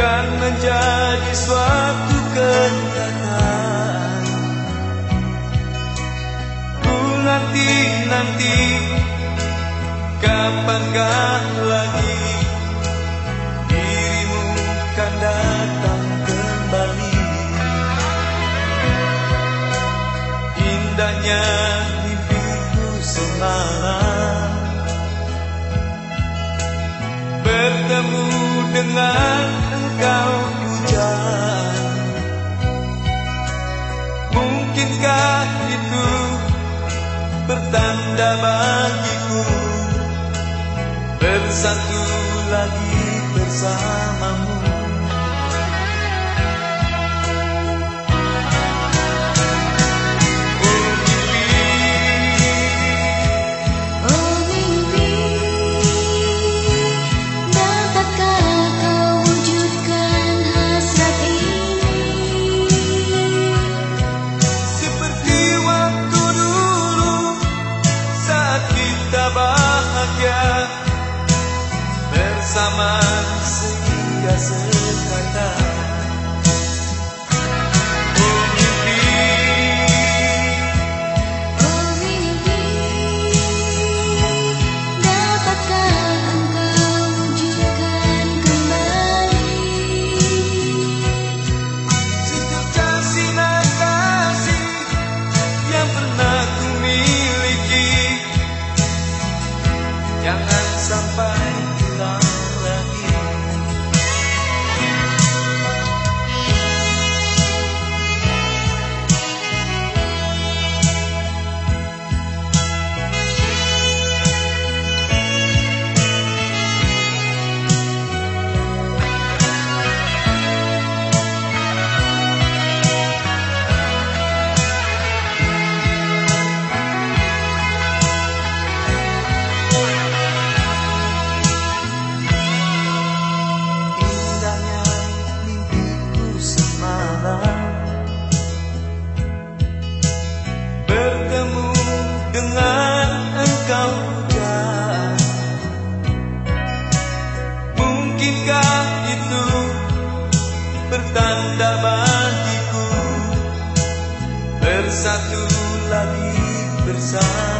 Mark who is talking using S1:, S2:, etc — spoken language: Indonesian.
S1: akan menjadi suatu kenyataan. Ku nanti nanti kapankah lagi? Dirimu kan datang kembali. Indahnya mimpiku semalam bertemu dengan bagiku. Bersatu lagi bersamamu. seguir acercada satu lagi bersama.